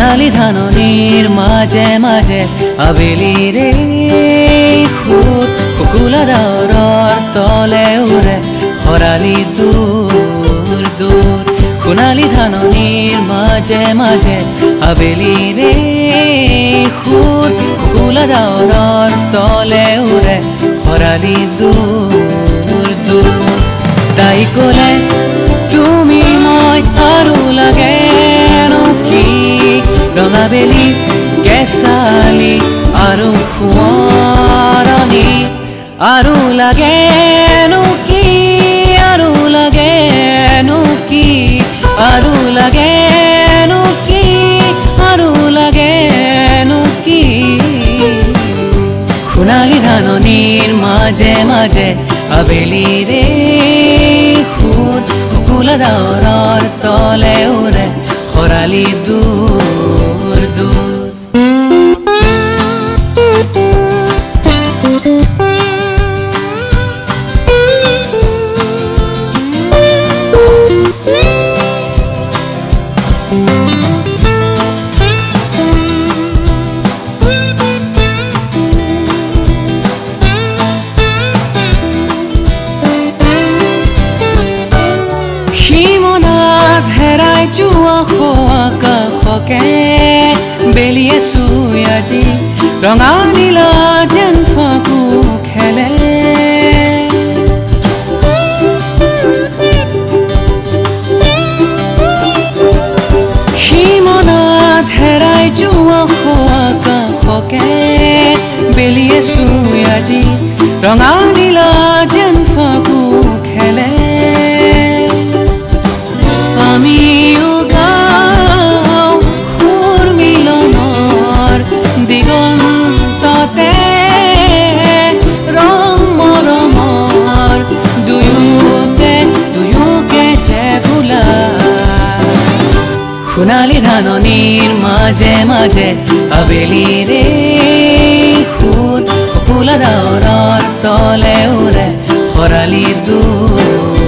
সোণালী ধাননিৰ মাজে মাজে আবেলিৰে সুত শুকুলা ডাৱৰৰ তলে উৰে খৰালি দূৰ দূৰ। সোণালী ধাননিৰ মাজে মাজে আবেলিৰে সুত শুকুলা ডাৱৰৰ তলে উৰে খৰালি দূৰ দূৰ। তাই ক'লে ৰঙাবেলি কেঁচালি আৰু সোঁৱৰণি আৰু লাগেনো কি আৰু লাগেনো কি আৰু ধাননিৰ মাজে মাজে আবেলিৰে সুত শুকুলা ডাৱৰৰ তলে উৰে খৰালি দূৰ যোৱা আকাশকে বেলিয়ে চুই আজি ৰঙা নীলা যেন ফাকু খেলে সীমনাত হেৰাই যোৱা আকাশকে বেলিয়ে চুই আজি ৰঙা নীলা সোণালী ধাননিৰ মাজে মাজে আবেলিৰে সুত শুকুলা ডাৱৰৰ তলে উৰে খৰালি দূৰ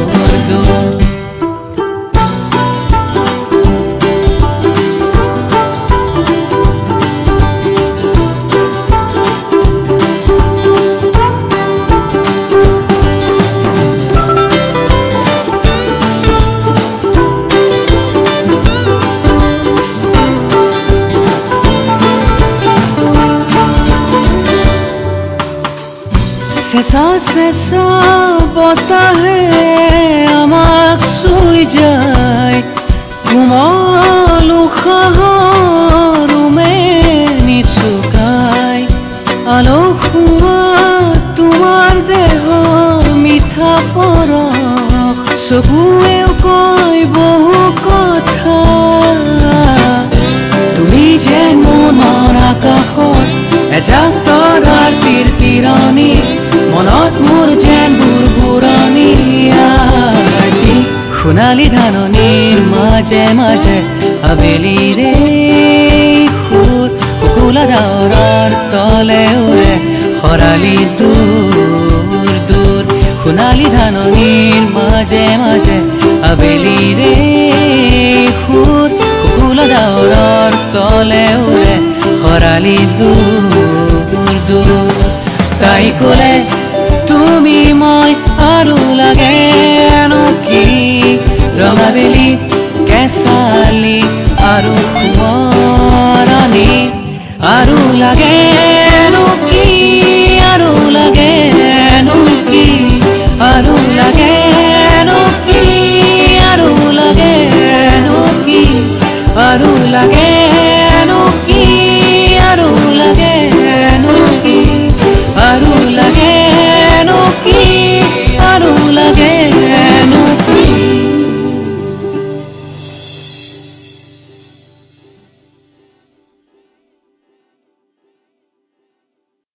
চেঁচা বতাহে আমাক চুই যায় কোমল উশাহৰ উমেনি চুকাই আলসুৱা তোমাৰ দেহ মিঠা পৰশ চকুৱেও মনত মোৰ যেন বুৰবুৰণি সোণালী ধাননিৰ মাজে মাজে আবেলিৰে সুৰ শুকুলা ডাৱৰৰ তলে উৰে খৰালি দূৰ দূৰ সোণালী ধাননিৰ মাজে মাজে আবেলিৰে সুৰ শুকুলা ডাৱৰৰ তলে উৰে খৰালি দূৰ দূৰ তাই ক'লে